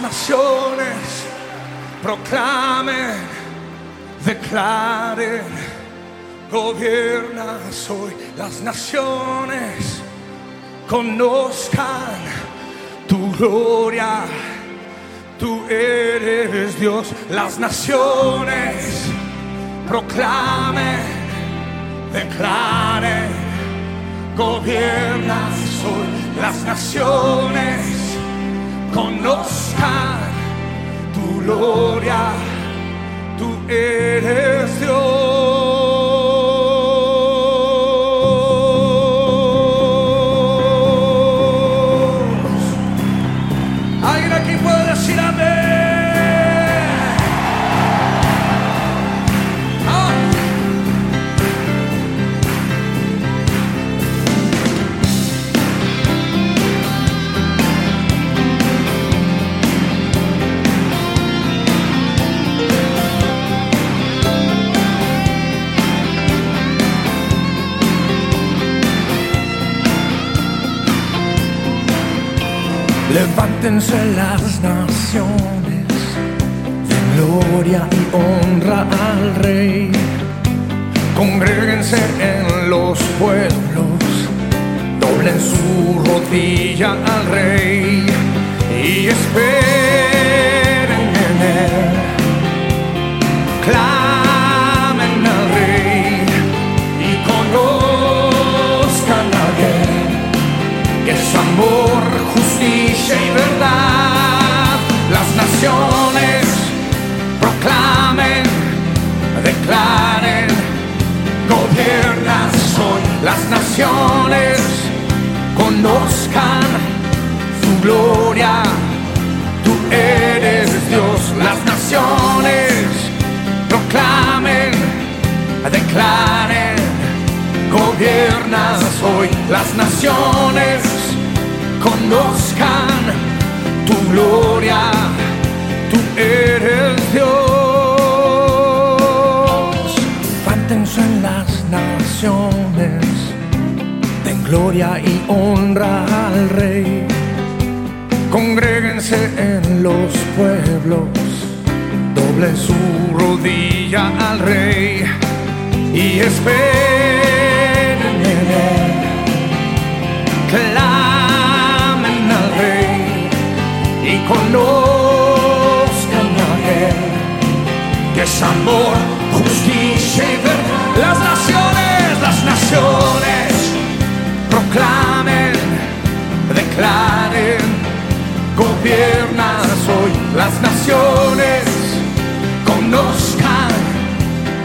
naciones proclamen, declaren, gobiernas hoy, las naciones conozcan tu gloria. Tú eres Dios, las naciones proclamen, declaren, gobiernas hoy, las naciones conozcan tu gloria, tú eres Dios. Levántense las naciones, de gloria y honra al Rey. Congréguense en los pueblos, doblen su rodilla al Rey y esperen Las naciones conozcan tu gloria. Tú eres Dios. Las naciones proclamen, declaren gobiernas hoy las naciones, conozcan tu gloria, tú eres Dios. Levántense en las naciones, gloria y honra al Rey. Congréguense en los pueblos, doblen su rodilla al Rey y esperen en él. Clamen al Rey y conozcan a Él, que es amor, justicia y verdad. Las naciones conozcan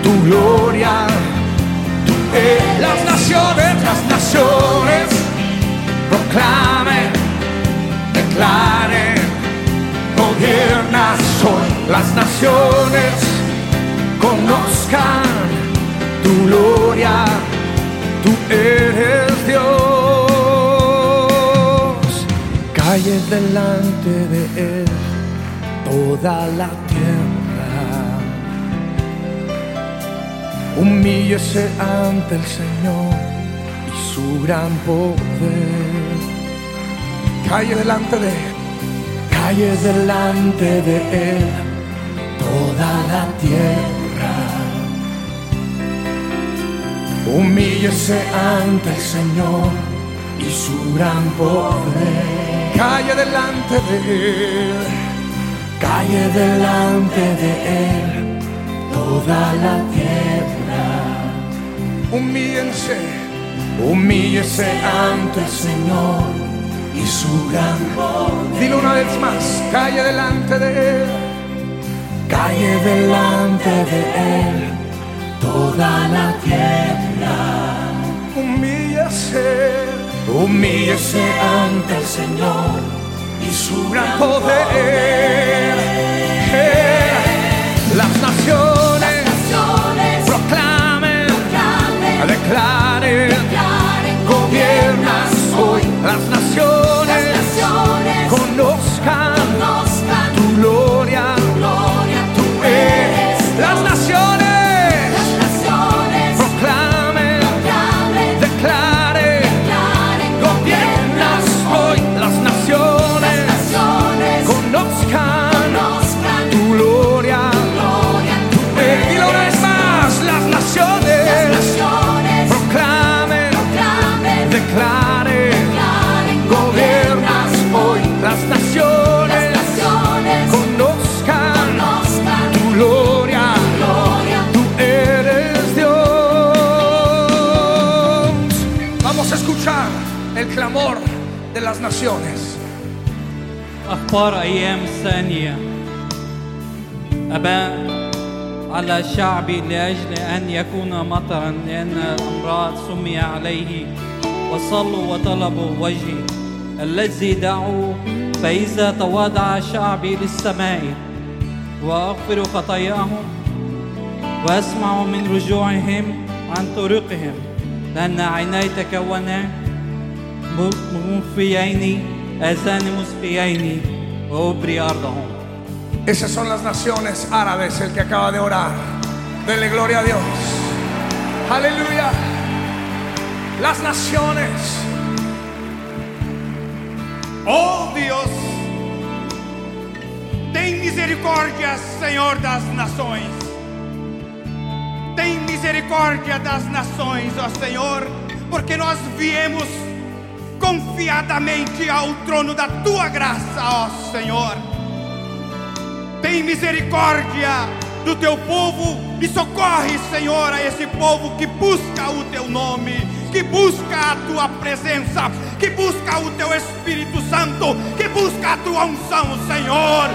tu gloria. Tú eres las naciones, las naciones proclamen, declaren, gobiernas hoy. Las naciones conozcan tu gloria. Tú eres Dios. Calle delante de Él toda la tierra. Humíllese ante el Señor y su gran poder. Calle delante de Él, calle delante de Él, toda la tierra. Humíllese ante el Señor y su gran poder. Calle delante de Él, calle delante de Él toda la tierra. Humíllense, humíllese ante el Señor y su gran poder. Dilo una vez más, calle delante de Él, calle delante de Él, toda la tierra. Humíllese, humíllese ante el Señor y su gran poder. Las naciones. أخبار أيام ثانية. أباء على شعبي لأجل أن يكون مطرا لأن الأمراض سمي عليه وصلوا وطلبوا وجهي. الذي دعوا فإذا تواضع شعبي للسماء وأغفر خطاياهم وأسمع من رجوعهم عن طرقهم لأن عيني تكونا. Esas son las naciones árabes, el que acaba de orar. Dele gloria a Dios. Aleluya. Las naciones. Oh Deus, tem misericórdia, Senhor das nações. Tem misericórdia das nações, ó Senhor, porque nós viemos confiadamente ao trono da tua graça, ó Senhor. Tem misericórdia do teu povo e socorre, Senhor, a esse povo que busca o teu nome, que busca a tua presença, que busca o teu Espírito Santo, que busca a tua unção, Senhor.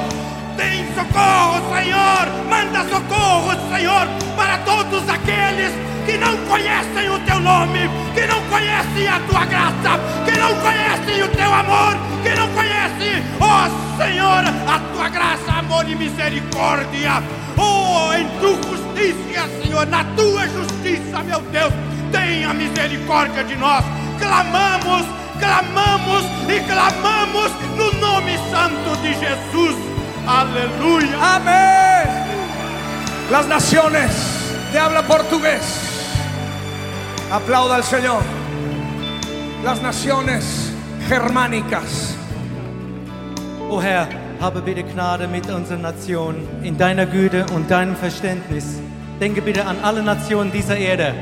Tem socorro, Senhor. Manda socorro, Senhor, para todos aqueles que não conhecem o teu nome, que não conhecem a tua graça, que não conhecem o teu amor, que não conhecem, ó Senhor, a tua graça, amor e misericórdia. Oh, em tua justiça, Senhor, na tua justiça, meu Deus, tenha misericórdia de nós. Clamamos, clamamos e clamamos no nome santo de Jesus. Aleluia. Amén. Las naciones de habla portugués. Aplauda al Señor. Las naciones germánicas. O Herr, habe bitte Gnade mit unserer Nation in deiner Güte und deinem Verständnis. Denke bitte an alle Nationen dieser Erde.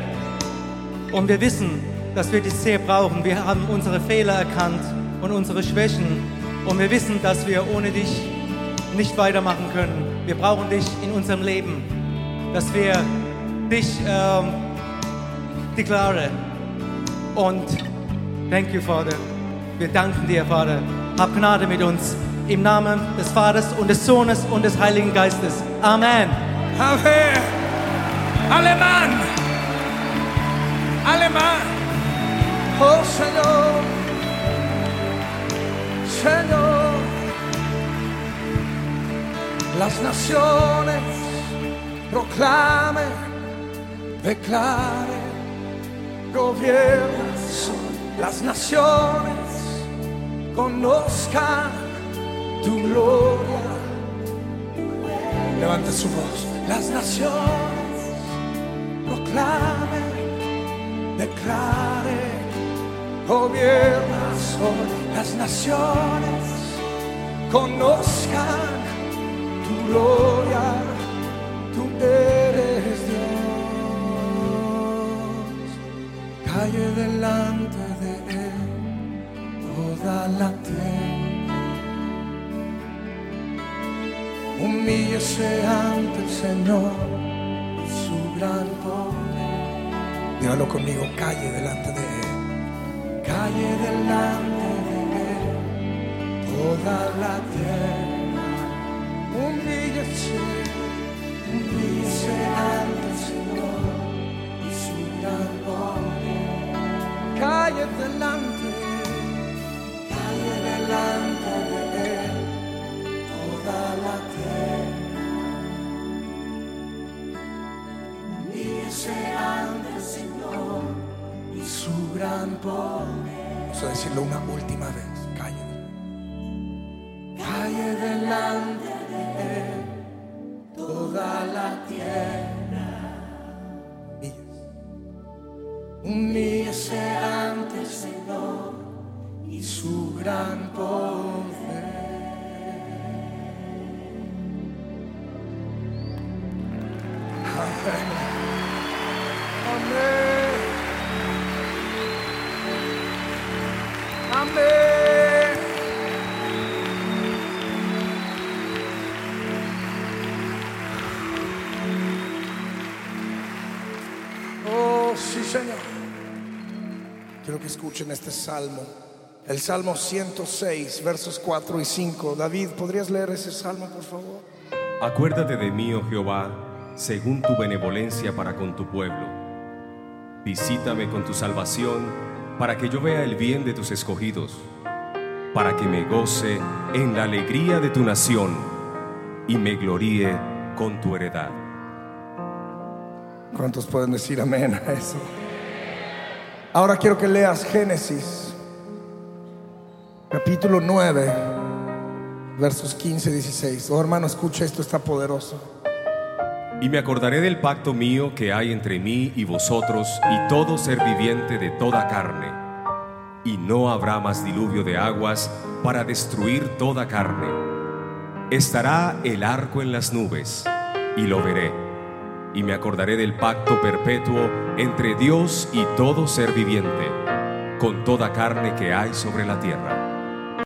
Und wir wissen, dass wir dich sehr brauchen. Wir haben unsere Fehler erkannt und unsere Schwächen. Und wir wissen, dass wir ohne dich nicht weitermachen können. Wir brauchen dich in unserem Leben. Dass wir dich ähm, deklarieren. Und thank you, Vater. Wir danken dir, Vater. Hab Gnade mit uns. Im Namen des Vaters und des Sohnes und des Heiligen Geistes. Amen. Amén. Alemán. Alemán. Oh Señor. Señor. Las naciones proclamen, declaren, gobiernan. Las naciones conozcan tu gloria. Levante su voz. Las naciones proclamen, declaren, gobiernas. Las naciones conozcan tu gloria. Tú eres Calle delante de él toda la tierra. Humíllese ante el Señor su gran poder. Dígalo conmigo, calle delante de Él. Calle delante de Él, toda la tierra. Gran poder. Vamos a decirlo una última vez. Calle. Calle delante de Él toda la tierra. Humíllese. Humíllese ante el Señor y su gran poder. Sí, Señor. Quiero que escuchen este salmo. El Salmo 106, versos 4 y 5. David, ¿podrías leer ese salmo, por favor? Acuérdate de mí, oh Jehová, según tu benevolencia para con tu pueblo. Visítame con tu salvación, para que yo vea el bien de tus escogidos, para que me goce en la alegría de tu nación y me gloríe con tu heredad. ¿Cuántos pueden decir amén a eso? Ahora quiero que leas Génesis, capítulo 9, versos 15 y 16. Oh hermano, escucha esto, está poderoso. Y me acordaré del pacto mío que hay entre mí y vosotros y todo ser viviente de toda carne. Y no habrá más diluvio de aguas para destruir toda carne. Estará el arco en las nubes, y lo veré. Y me acordaré del pacto perpetuo entre Dios y todo ser viviente, con toda carne que hay sobre la tierra.